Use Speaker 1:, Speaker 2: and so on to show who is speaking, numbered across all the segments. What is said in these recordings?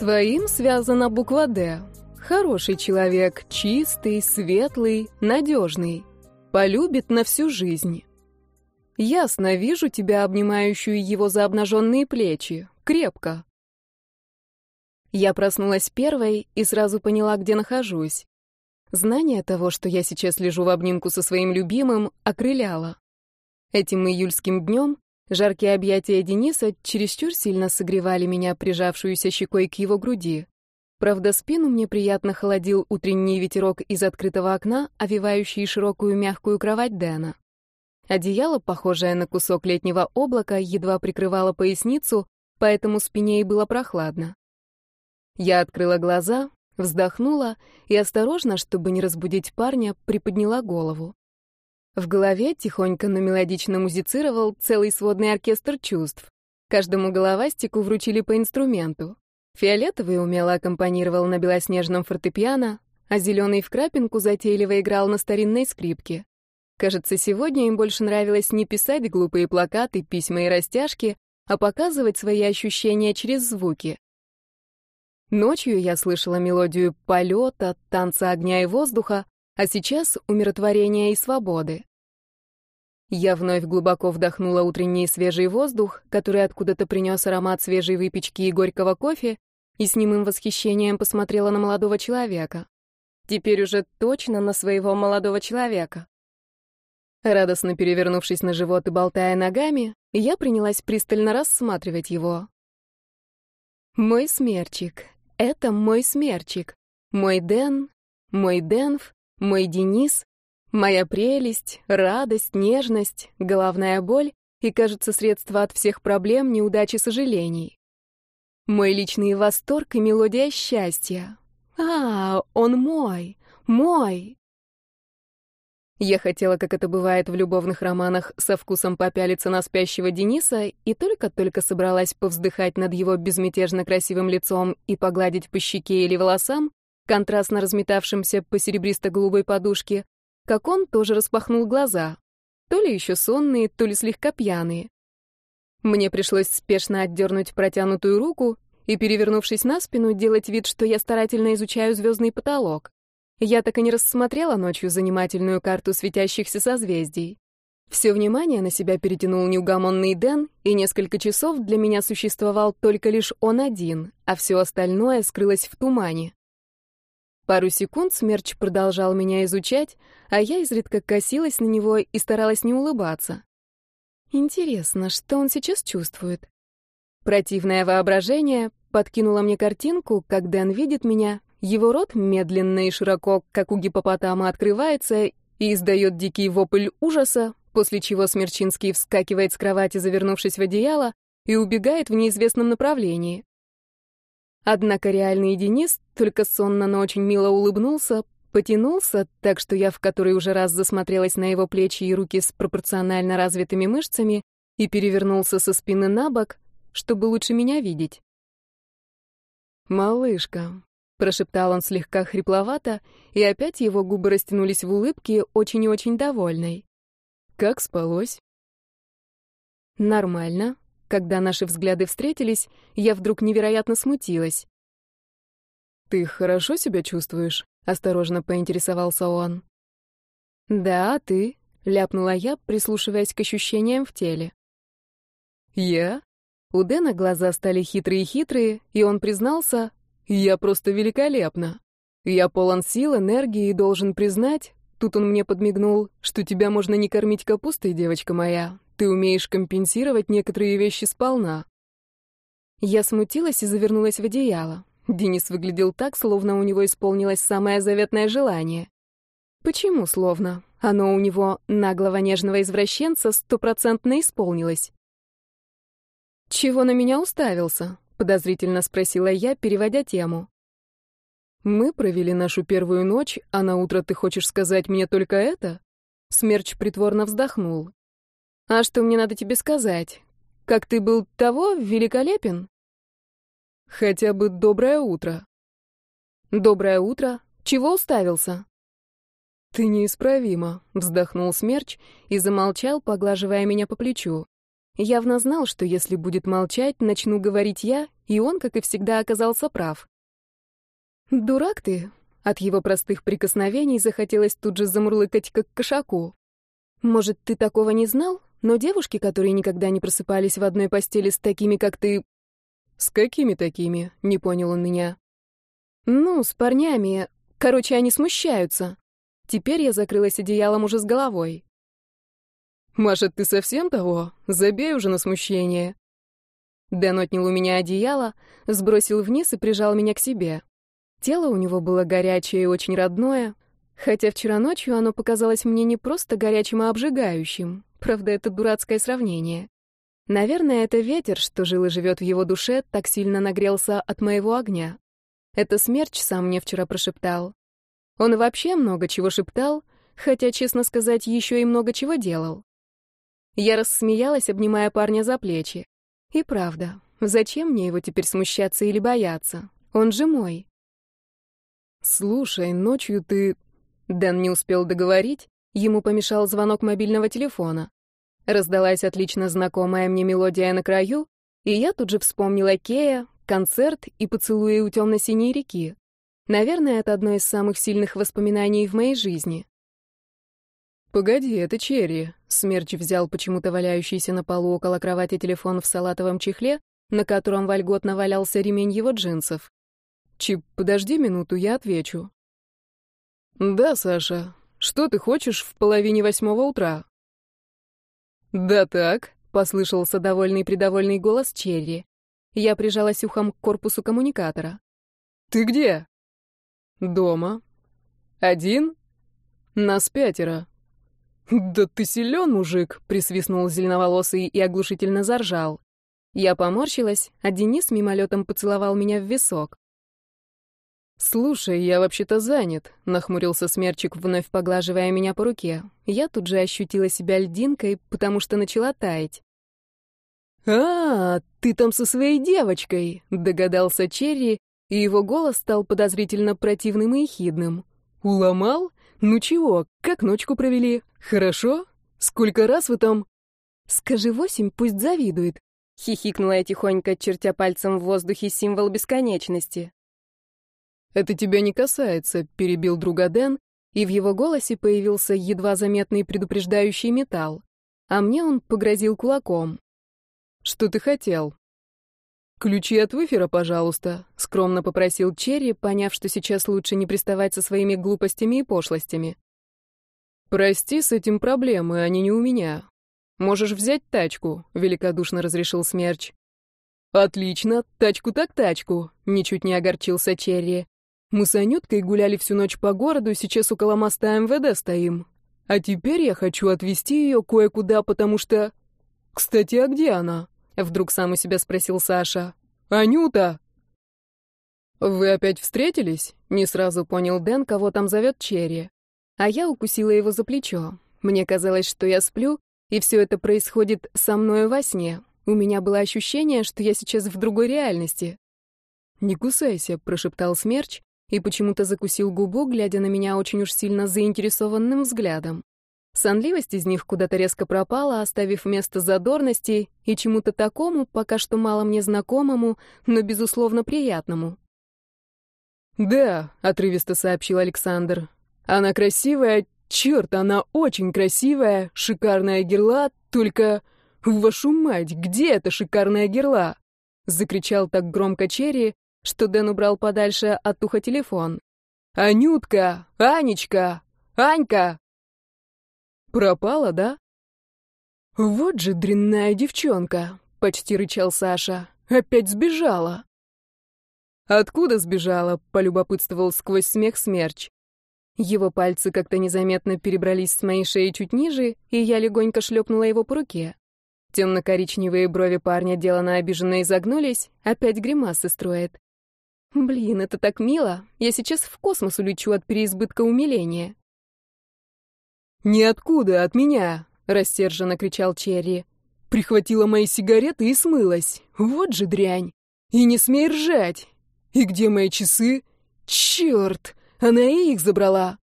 Speaker 1: твоим связана буква «Д». Хороший человек, чистый, светлый, надежный. Полюбит на всю жизнь. Ясно вижу тебя, обнимающую его за обнаженные плечи. Крепко. Я проснулась первой и сразу поняла, где нахожусь. Знание того, что я сейчас лежу в обнимку со своим любимым, окрыляло. Этим июльским днем жаркие объятия Дениса чересчур сильно согревали меня, прижавшуюся щекой к его груди. Правда, спину мне приятно холодил утренний ветерок из открытого окна, овивающий широкую мягкую кровать Дэна. Одеяло, похожее на кусок летнего облака, едва прикрывало поясницу, поэтому спине и было прохладно. Я открыла глаза, вздохнула и осторожно, чтобы не разбудить парня, приподняла голову. В голове тихонько, но мелодично музицировал целый сводный оркестр чувств. Каждому головастику вручили по инструменту. Фиолетовый умело аккомпанировал на белоснежном фортепиано, а зеленый в крапинку затейливо играл на старинной скрипке. Кажется, сегодня им больше нравилось не писать глупые плакаты, письма и растяжки, а показывать свои ощущения через звуки. Ночью я слышала мелодию полета, танца огня и воздуха, а сейчас умиротворения и свободы. Я вновь глубоко вдохнула утренний свежий воздух, который откуда-то принес аромат свежей выпечки и горького кофе, и с немым восхищением посмотрела на молодого человека. Теперь уже точно на своего молодого человека. Радостно перевернувшись на живот и болтая ногами, я принялась пристально рассматривать его. Мой смерчик, это мой смерчик. Мой Дэн, мой Денф, мой Денис, моя прелесть, радость, нежность, головная боль и, кажется, средство от всех проблем, неудач и сожалений. Мой личный восторг и мелодия счастья. А, он мой, мой. Я хотела, как это бывает в любовных романах, со вкусом попялиться на спящего Дениса и только-только собралась повздыхать над его безмятежно красивым лицом и погладить по щеке или волосам, контрастно разметавшимся по серебристо-голубой подушке, как он тоже распахнул глаза, то ли еще сонные, то ли слегка пьяные. Мне пришлось спешно отдернуть протянутую руку и, перевернувшись на спину, делать вид, что я старательно изучаю звездный потолок. Я так и не рассмотрела ночью занимательную карту светящихся созвездий. Все внимание на себя перетянул неугомонный Дэн, и несколько часов для меня существовал только лишь он один, а все остальное скрылось в тумане. Пару секунд Смерч продолжал меня изучать, а я изредка косилась на него и старалась не улыбаться. Интересно, что он сейчас чувствует? Противное воображение подкинуло мне картинку, как Дэн видит меня его рот медленно и широко, как у гипопотама, открывается и издает дикий вопль ужаса, после чего Смерчинский вскакивает с кровати, завернувшись в одеяло, и убегает в неизвестном направлении. Однако реальный Денис только сонно, но очень мило улыбнулся, потянулся, так что я в который уже раз засмотрелась на его плечи и руки с пропорционально развитыми мышцами и перевернулся со спины на бок, чтобы лучше меня видеть. «Малышка, прошептал он слегка хрипловато, и опять его губы растянулись в улыбке, очень и очень довольной. Как спалось? Нормально. Когда наши взгляды встретились, я вдруг невероятно смутилась. Ты хорошо себя чувствуешь? осторожно поинтересовался он. Да, а ты, ляпнула я, прислушиваясь к ощущениям в теле. Я? У Дэна глаза стали хитрые-хитрые, и он признался, я просто великолепно. Я полон сил, энергии и должен признать, тут он мне подмигнул, что тебя можно не кормить капустой, девочка моя. Ты умеешь компенсировать некоторые вещи сполна. Я смутилась и завернулась в одеяло. Денис выглядел так, словно у него исполнилось самое заветное желание. Почему словно? Оно у него, наглого нежного извращенца, стопроцентно исполнилось. Чего на меня уставился? подозрительно спросила я, переводя тему. Мы провели нашу первую ночь, а на утро ты хочешь сказать мне только это? Смерч притворно вздохнул. А что мне надо тебе сказать? Как ты был того великолепен? Хотя бы доброе утро. Доброе утро. Чего уставился? Ты неисправима, вздохнул Смерч и замолчал, поглаживая меня по плечу. Явно знал, что если будет молчать, начну говорить я, и он, как и всегда, оказался прав. «Дурак ты!» От его простых прикосновений захотелось тут же замурлыкать, как кошаку. «Может, ты такого не знал? Но девушки, которые никогда не просыпались в одной постели с такими, как ты...»
Speaker 2: «С какими такими?» — не понял он меня.
Speaker 1: «Ну, с парнями. Короче, они смущаются. Теперь я закрылась одеялом уже с головой.
Speaker 2: «Маша, ты совсем того? Забей уже на смущение».
Speaker 1: Дэн отнял у меня одеяло, сбросил вниз и прижал меня к себе. Тело у него было горячее и очень родное, хотя вчера ночью оно показалось мне не просто горячим, а обжигающим. Правда, это дурацкое сравнение. Наверное, это ветер, что жил и живет в его душе, так сильно нагрелся от моего огня. Это смерч сам мне вчера прошептал. Он вообще много чего шептал, хотя, честно сказать, еще и много чего делал. Я рассмеялась, обнимая парня за плечи. И правда, зачем мне его теперь смущаться или бояться? Он же мой.
Speaker 2: «Слушай, ночью ты...»
Speaker 1: Дэн не успел договорить, ему помешал звонок мобильного телефона. Раздалась отлично знакомая мне мелодия на краю, и я тут же вспомнила Кея, концерт и поцелуи у темно-синей реки. Наверное, это одно из самых сильных воспоминаний в моей жизни.
Speaker 2: «Погоди, это Черри». Смерч взял почему-то валяющийся на полу около кровати телефон в салатовом чехле, на котором вольготно валялся ремень его джинсов. «Чип, подожди минуту, я отвечу». «Да, Саша. Что ты хочешь в половине восьмого утра?»
Speaker 1: «Да так», — послышался довольный-придовольный голос Черри. Я прижалась ухом к корпусу коммуникатора.
Speaker 2: «Ты где?»
Speaker 1: «Дома».
Speaker 2: «Один?» «Нас пятеро».
Speaker 1: «Да ты силен, мужик!» — присвистнул зеленоволосый и оглушительно заржал. Я поморщилась, а Денис мимолетом поцеловал меня в висок.
Speaker 2: «Слушай, я вообще-то занят», — нахмурился Смерчик, вновь поглаживая меня по руке. Я тут же ощутила себя льдинкой, потому что начала таять.
Speaker 1: «А, ты там со своей девочкой», — догадался Черри, и его голос стал подозрительно противным и ехидным.
Speaker 2: «Уломал? Ну чего, как ночку провели? Хорошо? Сколько раз вы там...»
Speaker 1: «Скажи восемь, пусть завидует», — хихикнула я тихонько, чертя пальцем в воздухе символ бесконечности.
Speaker 2: «Это тебя не касается», — перебил друга Дэн, и в его голосе появился едва заметный предупреждающий металл. А мне он погрозил кулаком. «Что ты хотел?» «Ключи от выфера, пожалуйста», — скромно попросил Черри, поняв, что сейчас лучше не приставать со своими глупостями и пошлостями. «Прости, с этим проблемы, они не у меня. Можешь взять тачку», — великодушно разрешил Смерч. «Отлично, тачку так тачку», — ничуть не огорчился Черри. Мы с Анюткой гуляли всю ночь по городу, сейчас около моста МВД стоим. А теперь я хочу отвезти ее кое-куда, потому что... Кстати, а где она? Вдруг сам у себя спросил Саша. Анюта! Вы опять встретились? Не сразу понял Дэн, кого там зовет Черри. А я укусила его за плечо. Мне казалось, что я сплю, и все это происходит со мной во сне. У меня было ощущение, что я сейчас в другой реальности. «Не кусайся», — прошептал Смерч, и почему-то закусил губу, глядя на меня очень уж сильно заинтересованным взглядом. Сонливость из них куда-то резко пропала, оставив место задорности и чему-то такому, пока что мало мне знакомому, но, безусловно, приятному. «Да», — отрывисто сообщил Александр. «Она красивая, черт, она очень красивая, шикарная герла, только... Вашу мать, где эта шикарная герла?» — закричал так громко Черри, что Дэн убрал подальше от уха телефон. «Анютка! Анечка! Анька!» «Пропала, да?» «Вот же дрянная девчонка!» — почти рычал Саша. «Опять сбежала!» «Откуда сбежала?» — полюбопытствовал сквозь смех смерч. Его пальцы как-то незаметно перебрались с моей шеи чуть ниже, и я легонько шлепнула его по руке. Темно-коричневые брови парня делано обиженно изогнулись, опять гримасы строит. Блин, это так мило. Я сейчас в космос улечу от переизбытка умиления. «Ниоткуда, от меня!» — рассерженно кричал Черри. «Прихватила мои сигареты и смылась. Вот же дрянь! И не смей ржать! И где мои часы? Черт! Она и их забрала!»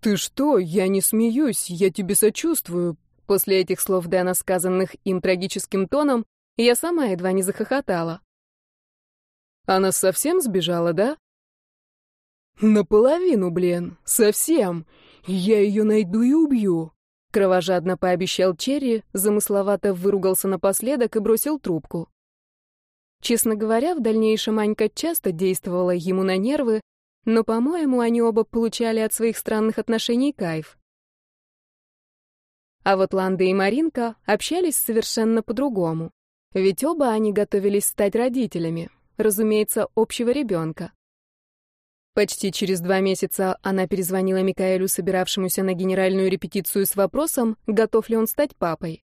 Speaker 2: «Ты что? Я не смеюсь, я тебе сочувствую.
Speaker 1: После этих слов Дэна, сказанных им трагическим тоном, я сама едва не захохотала.
Speaker 2: Она совсем сбежала, да? Наполовину, блин, совсем. Я ее найду и убью.
Speaker 1: Кровожадно пообещал Черри, замысловато выругался напоследок и бросил трубку. Честно говоря, в дальнейшем Анька часто действовала ему на нервы, но, по-моему, они оба получали от своих странных отношений кайф. А вот Ланда и Маринка общались совершенно по-другому. Ведь оба они готовились стать родителями, разумеется, общего ребенка. Почти через два месяца она перезвонила Микаэлю, собиравшемуся на генеральную репетицию с вопросом, готов ли он стать папой.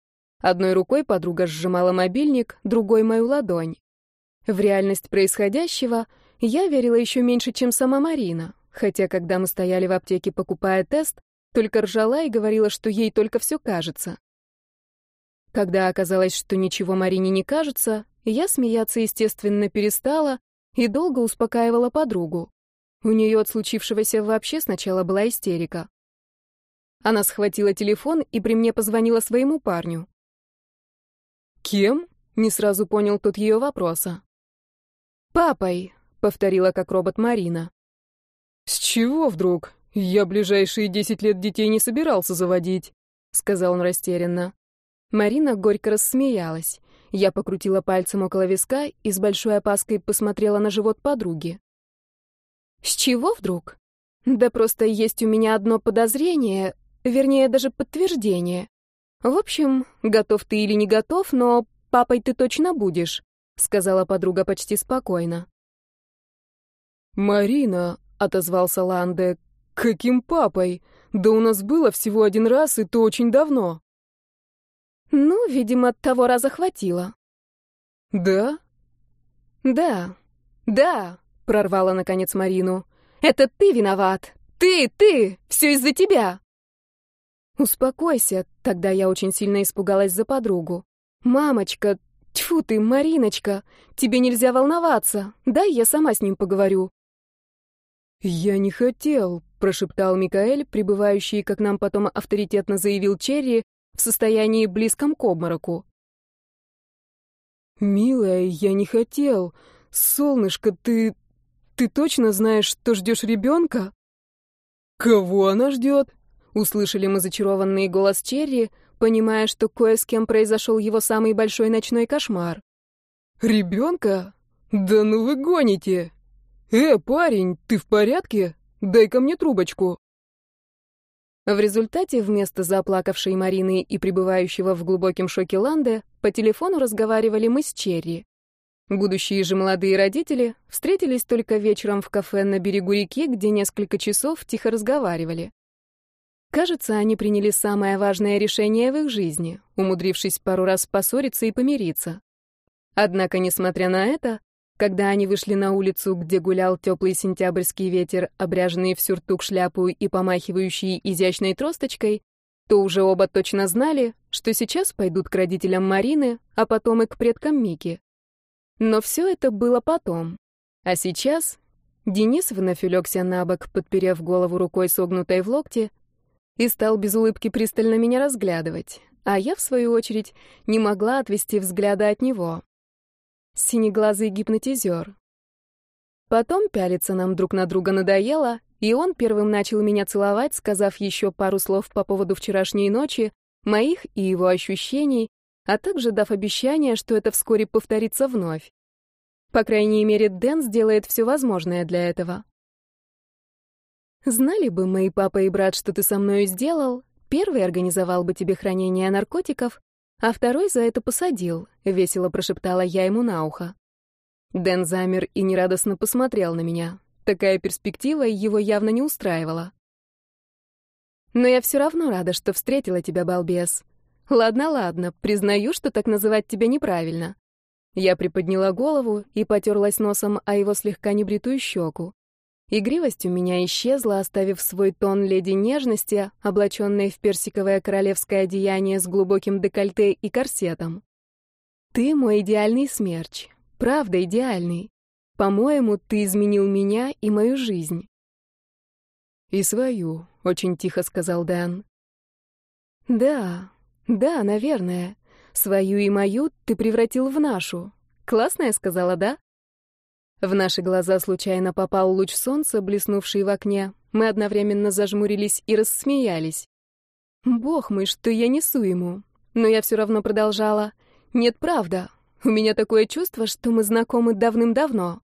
Speaker 1: Одной рукой подруга сжимала мобильник, другой — мою ладонь. В реальность происходящего я верила еще меньше, чем сама Марина, хотя когда мы стояли в аптеке, покупая тест, только ржала и говорила, что ей только все кажется. Когда оказалось, что ничего Марине не кажется, я смеяться, естественно, перестала и долго успокаивала подругу. У нее от случившегося вообще сначала была истерика. Она схватила телефон и при мне позвонила своему парню.
Speaker 2: «Кем?» — не сразу понял тот ее вопроса.
Speaker 1: «Папой», — повторила как робот Марина.
Speaker 2: «С чего вдруг? Я ближайшие десять лет детей не собирался заводить», — сказал он растерянно.
Speaker 1: Марина горько рассмеялась. Я покрутила пальцем около виска и с большой опаской посмотрела на живот подруги. «С чего вдруг? Да просто есть у меня одно подозрение, вернее, даже подтверждение. В общем, готов ты или не готов, но папой ты точно будешь», — сказала подруга почти спокойно.
Speaker 2: «Марина», — отозвался Ланде, — «каким папой? Да у нас было всего один раз, и то очень давно».
Speaker 1: Ну, видимо, того раза хватило.
Speaker 2: Да?
Speaker 1: Да. Да, прорвала наконец Марину. Это ты виноват. Ты, ты, все из-за тебя. Успокойся, тогда я очень сильно испугалась за подругу. Мамочка, тьфу ты, Мариночка, тебе нельзя волноваться. Дай я сама с ним поговорю.
Speaker 2: Я не хотел, прошептал Микаэль, пребывающий, как нам потом авторитетно заявил Черри, в состоянии близком к обмороку. «Милая, я не хотел. Солнышко, ты... ты точно знаешь, что ждешь ребенка?» «Кого она ждет?» — услышали мы зачарованный голос Черри, понимая, что кое с кем произошел его самый большой ночной кошмар. «Ребенка? Да ну вы гоните! Э, парень, ты в порядке? Дай-ка мне трубочку!»
Speaker 1: В результате вместо заплакавшей Марины и пребывающего в глубоком шоке Ланде по телефону разговаривали мы с Черри. Будущие же молодые родители встретились только вечером в кафе на берегу реки, где несколько часов тихо разговаривали. Кажется, они приняли самое важное решение в их жизни, умудрившись пару раз поссориться и помириться. Однако, несмотря на это, когда они вышли на улицу, где гулял теплый сентябрьский ветер, обряженный в сюртук, шляпу и помахивающий изящной тросточкой, то уже оба точно знали, что сейчас пойдут к родителям Марины, а потом и к предкам Мики. Но все это было потом. А сейчас Денис вновь улегся на бок, подперев голову рукой, согнутой в локте, и стал без улыбки пристально меня разглядывать, а я, в свою очередь, не могла отвести взгляда от него синеглазый гипнотизер. Потом пялиться нам друг на друга надоело, и он первым начал меня целовать, сказав еще пару слов по поводу вчерашней ночи, моих и его ощущений, а также дав обещание, что это вскоре повторится вновь. По крайней мере, Дэн сделает все возможное для этого. Знали бы мои папа и брат, что ты со мной сделал, первый организовал бы тебе хранение наркотиков, а второй за это посадил, — весело прошептала я ему на ухо. Дэн замер и нерадостно посмотрел на меня. Такая перспектива его явно не устраивала. Но я все равно рада, что встретила тебя, балбес. Ладно, ладно, признаю, что так называть тебя неправильно. Я приподняла голову и потерлась носом о его слегка небритую щеку. Игривость у меня исчезла, оставив свой тон леди нежности, облаченной в персиковое королевское одеяние с глубоким декольте и корсетом. Ты мой идеальный смерч, правда идеальный. По-моему, ты изменил меня и мою жизнь.
Speaker 2: И свою, очень тихо сказал Дэн.
Speaker 1: Да, Да, наверное. Свою и мою ты превратил в нашу. Классная сказала, да? В наши глаза случайно попал луч солнца, блеснувший в окне. Мы одновременно зажмурились и рассмеялись. Бог мой, что я несу ему. Но я все равно продолжала. Нет, правда. У меня такое чувство, что мы знакомы давным-давно.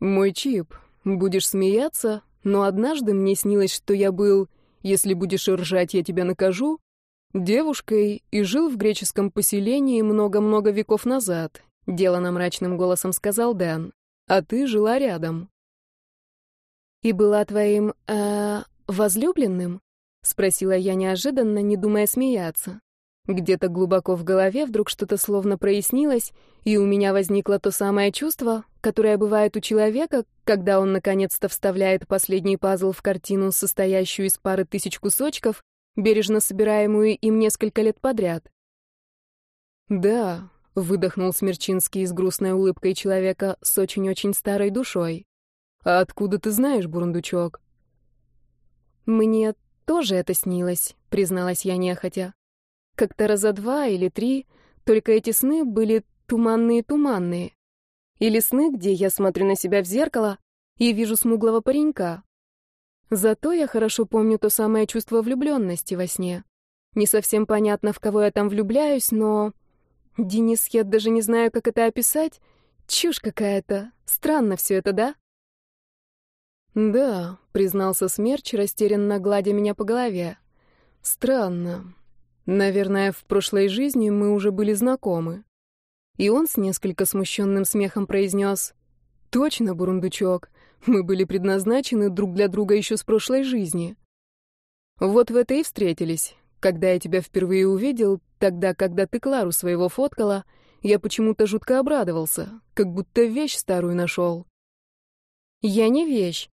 Speaker 2: Мой Чип, будешь смеяться, но однажды мне снилось, что я был, если будешь ржать, я тебя накажу, девушкой и жил в греческом поселении много-много веков назад, делано мрачным голосом сказал Дэн. А ты жила рядом.
Speaker 1: И была твоим э, возлюбленным? спросила я неожиданно, не думая смеяться. Где-то глубоко в голове вдруг что-то словно прояснилось, и у меня возникло то самое чувство, которое бывает у человека, когда он наконец-то вставляет последний пазл в картину, состоящую из пары тысяч кусочков, бережно собираемую им несколько лет подряд.
Speaker 2: «Да», — выдохнул Смерчинский с грустной улыбкой человека с очень-очень старой душой. «А откуда ты знаешь, бурундучок?»
Speaker 1: «Мне тоже это снилось», — призналась я нехотя. Как-то раза два или три, только эти сны были туманные-туманные. Или сны, где я смотрю на себя в зеркало и вижу смуглого паренька. Зато я хорошо помню то самое чувство влюбленности во сне. Не совсем понятно, в кого я там влюбляюсь, но... Денис, я даже не знаю, как это описать. Чушь какая-то. Странно все это, да?
Speaker 2: «Да», — признался Смерч, растерянно гладя меня по голове. «Странно. Наверное, в прошлой жизни мы уже были знакомы. И он с несколько смущенным смехом произнес. «Точно, бурундучок, мы были предназначены друг для друга еще с прошлой жизни. Вот в это и встретились. Когда я тебя впервые увидел, тогда, когда ты Клару своего фоткала, я почему-то жутко обрадовался, как будто вещь старую нашел.
Speaker 1: Я не вещь.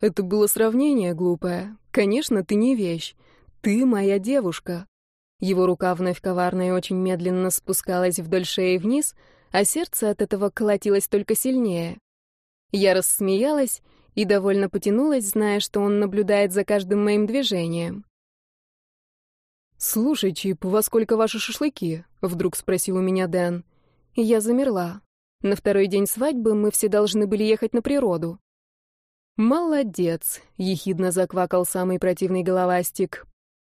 Speaker 2: Это было сравнение глупое. Конечно, ты не вещь. Ты моя девушка. Его рука вновь коварно очень медленно спускалась вдоль шеи вниз, а сердце от этого колотилось только сильнее. Я рассмеялась и довольно потянулась, зная, что он наблюдает за каждым моим движением. «Слушай, Чип, во сколько ваши шашлыки?» — вдруг спросил у меня Дэн. Я замерла. На второй день свадьбы мы все должны были ехать на природу. «Молодец!» — ехидно заквакал самый противный головастик.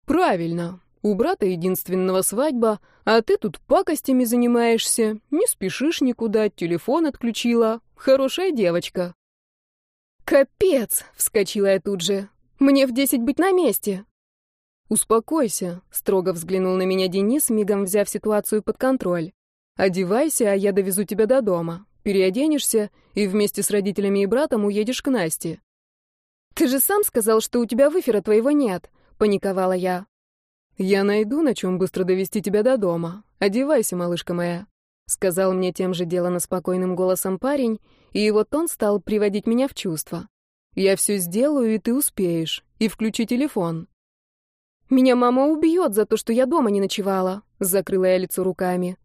Speaker 2: «Правильно. У брата единственного свадьба, а ты тут пакостями занимаешься, не спешишь никуда, телефон отключила. Хорошая девочка».
Speaker 1: «Капец!» — вскочила я тут же. «Мне в десять быть на месте!»
Speaker 2: «Успокойся», — строго взглянул на меня Денис, мигом взяв ситуацию под контроль. «Одевайся, а я довезу тебя до дома. Переоденешься и вместе с родителями и братом уедешь к Насте».
Speaker 1: «Ты же сам сказал, что у тебя выфера твоего нет», — паниковала я.
Speaker 2: «Я найду, на чем быстро довести тебя до дома. Одевайся, малышка моя», — сказал мне тем же делано спокойным голосом парень, и его тон стал приводить меня в чувство. «Я все сделаю, и ты успеешь. И включи телефон».
Speaker 1: «Меня мама убьет за то, что я дома не ночевала», — закрыла я лицо руками.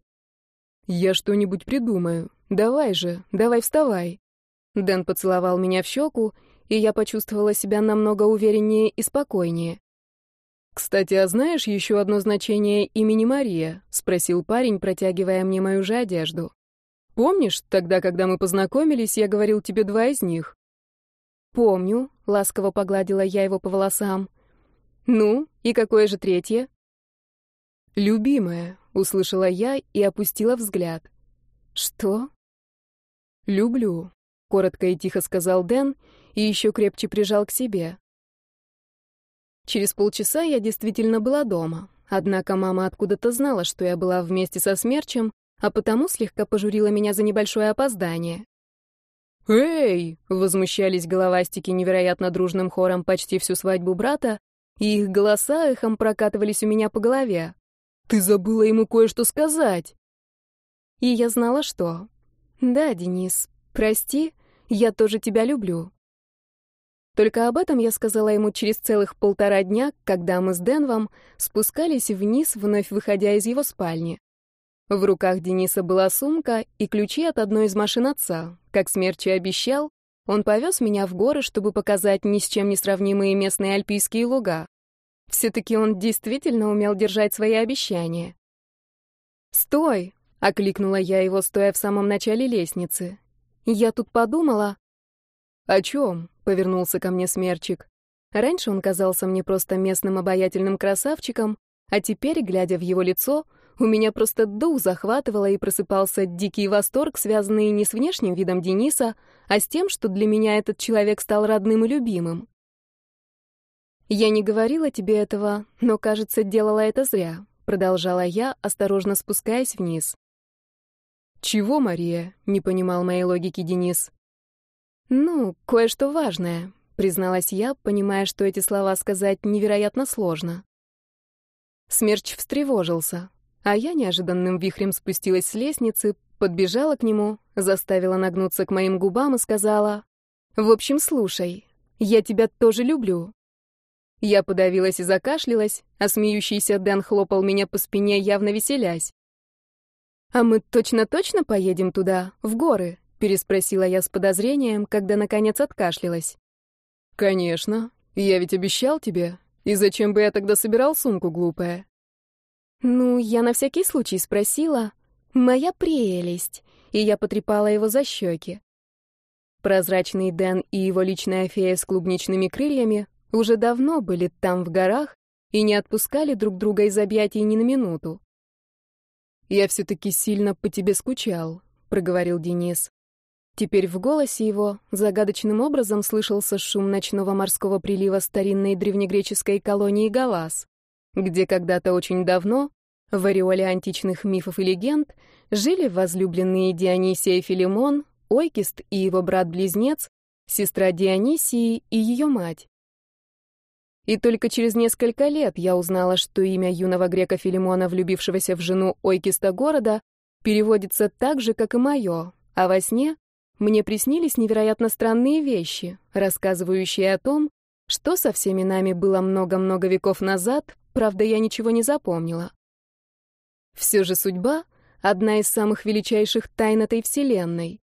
Speaker 2: «Я что-нибудь придумаю. Давай же, давай вставай».
Speaker 1: Дэн поцеловал меня в щеку, и я почувствовала себя намного увереннее и спокойнее.
Speaker 2: «Кстати, а знаешь еще одно значение имени Мария?» — спросил парень, протягивая мне мою же одежду. «Помнишь, тогда, когда мы познакомились, я говорил тебе два из них?»
Speaker 1: «Помню», — ласково погладила я его по волосам. «Ну, и какое же третье?»
Speaker 2: «Любимая», — услышала я и опустила взгляд.
Speaker 1: «Что?»
Speaker 2: «Люблю», — коротко и тихо сказал Дэн и еще крепче прижал к себе. Через полчаса я действительно была дома. Однако мама откуда-то знала, что я была вместе со Смерчем, а потому слегка пожурила меня за небольшое опоздание. «Эй!» — возмущались головастики невероятно дружным хором почти всю свадьбу брата, и их голоса эхом прокатывались у меня по голове. «Ты забыла ему кое-что сказать!»
Speaker 1: И я знала, что. «Да, Денис, прости, я тоже тебя люблю». Только об этом я сказала ему через целых полтора дня, когда мы с Денвом спускались вниз, вновь выходя из его спальни. В руках Дениса была сумка и ключи от одной из машин отца. Как смерчи обещал, он повез меня в горы, чтобы показать ни с чем не сравнимые местные альпийские луга. Все-таки он действительно умел держать свои обещания. «Стой!» — окликнула я его, стоя в самом начале лестницы. «Я тут подумала...»
Speaker 2: «О чем?» — повернулся ко мне смерчик. Раньше он казался мне просто местным обаятельным красавчиком, а теперь, глядя в его лицо, у меня просто дух захватывало и просыпался дикий восторг, связанный не с внешним видом Дениса, а с тем, что для меня этот человек стал родным и любимым. «Я не говорила тебе этого, но, кажется, делала это зря», — продолжала я, осторожно спускаясь вниз.
Speaker 1: «Чего, Мария?» — не понимал моей логики Денис.
Speaker 2: «Ну, кое-что важное», — призналась я, понимая, что эти слова сказать невероятно сложно. Смерч встревожился, а я неожиданным вихрем спустилась с лестницы, подбежала к нему, заставила нагнуться к моим губам и сказала, «В общем, слушай, я тебя тоже люблю». Я подавилась и закашлялась, а смеющийся Дэн хлопал меня по спине, явно веселясь. «А мы точно-точно поедем туда, в горы?» — переспросила я с подозрением, когда наконец откашлялась.
Speaker 1: «Конечно. Я ведь обещал тебе. И зачем бы я тогда собирал сумку, глупая?»
Speaker 2: «Ну, я на всякий случай спросила. Моя прелесть!» И я потрепала его за щеки. Прозрачный Дэн и его личная фея с клубничными крыльями уже давно были там в горах и не отпускали друг друга из объятий ни на минуту.
Speaker 1: «Я все-таки сильно по тебе скучал», — проговорил Денис.
Speaker 2: Теперь в голосе его загадочным образом слышался шум ночного морского прилива старинной древнегреческой колонии Галас, где когда-то очень давно, в ореоле античных мифов и легенд, жили возлюбленные Дионисия и Филимон, Ойкист и его брат-близнец, сестра Дионисии и ее мать. И только через несколько лет я узнала, что имя юного грека Филимона, влюбившегося в жену Ойкиста города, переводится так же, как и мое, а во сне мне приснились невероятно странные вещи, рассказывающие о том, что со всеми нами было много-много веков назад, правда, я ничего не запомнила. Все же судьба — одна из самых величайших тайн этой вселенной.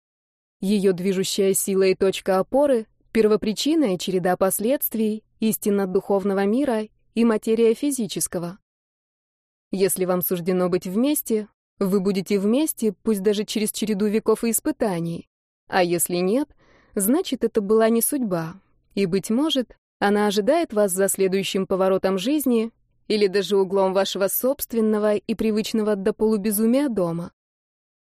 Speaker 2: Ее движущая сила и точка опоры — первопричина и череда последствий, истина духовного мира и материя физического. Если вам суждено быть вместе, вы будете вместе, пусть даже через череду веков и испытаний. А если нет, значит, это была не судьба. И, быть может, она ожидает вас за следующим поворотом жизни или даже углом вашего собственного и привычного до полубезумия дома.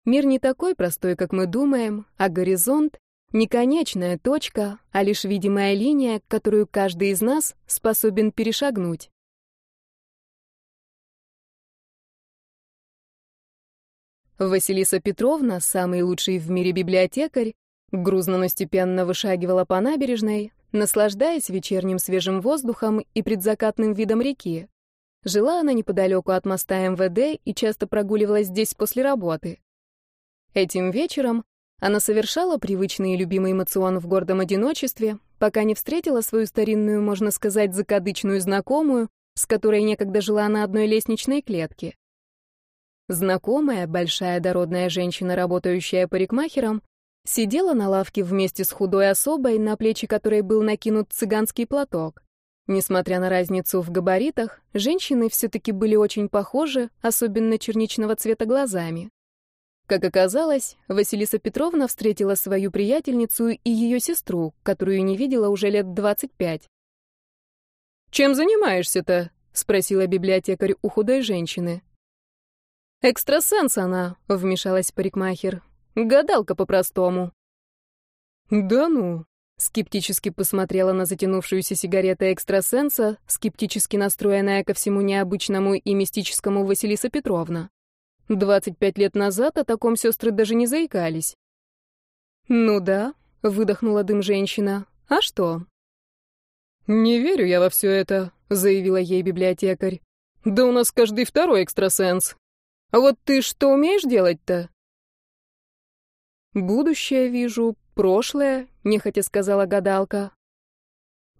Speaker 2: Мир не такой простой, как мы думаем, а горизонт не конечная точка, а лишь видимая линия, которую каждый из нас способен перешагнуть. Василиса Петровна, самый лучший в мире библиотекарь, грузно, но степенно вышагивала по набережной, наслаждаясь вечерним свежим воздухом и предзакатным видом реки. Жила она неподалеку от моста МВД и часто прогуливалась здесь после работы. Этим вечером она совершала привычный и любимый эмоцион в гордом одиночестве, пока не встретила свою старинную, можно сказать, закадычную знакомую, с которой некогда жила на одной лестничной клетке. Знакомая, большая дородная женщина, работающая парикмахером, сидела на лавке вместе с худой особой, на плечи которой был накинут цыганский платок. Несмотря на разницу в габаритах, женщины все-таки были очень похожи, особенно черничного цвета глазами. Как оказалось, Василиса Петровна встретила свою приятельницу и ее сестру, которую не видела уже лет 25.
Speaker 1: «Чем занимаешься-то?» — спросила библиотекарь у худой женщины.
Speaker 2: «Экстрасенс она», — вмешалась парикмахер. «Гадалка по-простому».
Speaker 1: «Да ну», —
Speaker 2: скептически посмотрела на затянувшуюся сигарету экстрасенса, скептически настроенная ко всему необычному и мистическому Василиса Петровна. 25 лет назад о таком сестры даже не заикались.
Speaker 1: «Ну да», — выдохнула дым женщина. «А что?»
Speaker 2: «Не верю я во все это», — заявила ей библиотекарь.
Speaker 1: «Да у нас каждый второй экстрасенс. А вот ты что умеешь делать-то?»
Speaker 2: «Будущее вижу, прошлое», — нехотя сказала гадалка.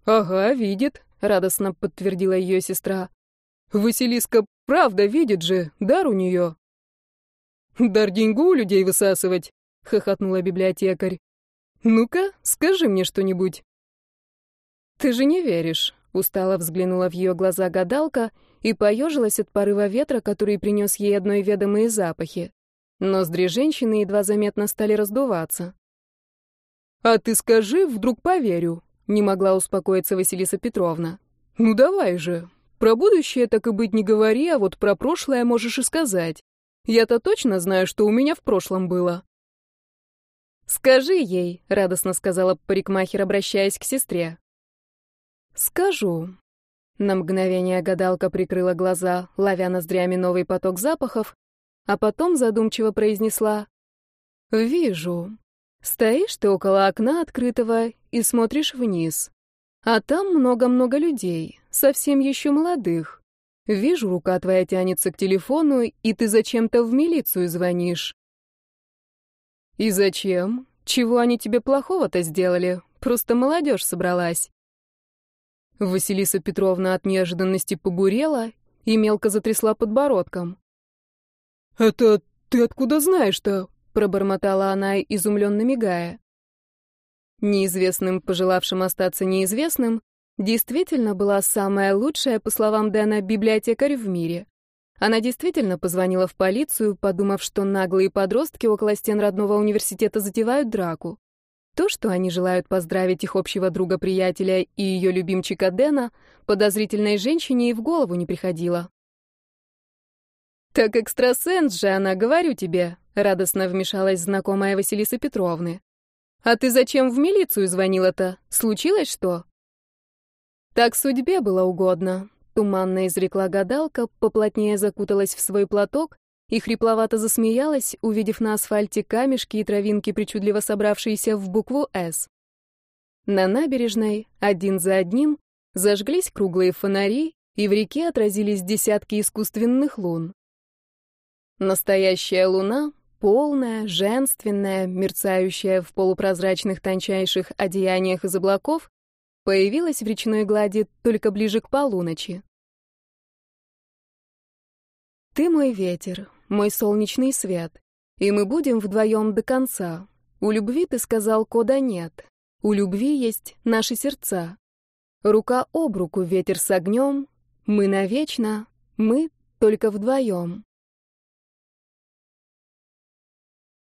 Speaker 1: «Ага, видит», — радостно подтвердила ее сестра. «Василиска правда видит же, дар у нее». «Дар деньгу у людей высасывать?» — хохотнула библиотекарь. «Ну-ка, скажи мне что-нибудь».
Speaker 2: «Ты же не веришь»,
Speaker 1: устало взглянула в ее глаза гадалка и поежилась от порыва ветра, который принес ей одной ведомые запахи. Ноздри женщины едва заметно стали раздуваться. «А ты скажи, вдруг поверю», — не могла успокоиться Василиса Петровна. «Ну давай же. Про будущее так и быть не говори, а вот про прошлое можешь и сказать. Я-то точно знаю, что у меня в прошлом было». «Скажи ей», — радостно сказала парикмахер, обращаясь к сестре. «Скажу». На мгновение гадалка прикрыла глаза, ловя ноздрями новый поток запахов, а потом задумчиво произнесла «Вижу. Стоишь ты около окна открытого и смотришь вниз. А там много-много людей, совсем еще молодых. Вижу, рука твоя тянется к телефону, и ты зачем-то в милицию звонишь. И зачем? Чего они тебе плохого-то сделали? Просто молодежь собралась. Василиса Петровна от неожиданности побурела и мелко затрясла подбородком. «Это ты откуда знаешь-то?» Пробормотала она, изумленно мигая. Неизвестным, пожелавшим остаться неизвестным, действительно была самая лучшая, по словам Дэна, библиотекарь в мире. Она действительно позвонила в полицию, подумав, что наглые подростки около стен родного университета затевают драку. То, что они желают поздравить их общего друга-приятеля и ее любимчика Дэна, подозрительной женщине и в голову не приходило. «Так экстрасенс же она, говорю тебе», — радостно вмешалась знакомая Василисы Петровны. «А ты зачем в милицию звонила-то? Случилось что?» «Так судьбе было угодно», — туманно изрекла гадалка, поплотнее закуталась в свой платок и хрипловато засмеялась, увидев на асфальте камешки и травинки, причудливо собравшиеся в букву «С». На набережной, один за одним, зажглись круглые фонари, и в реке отразились десятки искусственных лун. Настоящая луна, полная, женственная, мерцающая в полупрозрачных тончайших одеяниях из облаков, появилась в речной глади только ближе к полуночи. Ты мой ветер, мой солнечный свет, и мы будем вдвоем до конца. У любви ты сказал, кода нет. У любви есть наши сердца. Рука об руку ветер с огнем, мы навечно, мы только вдвоем.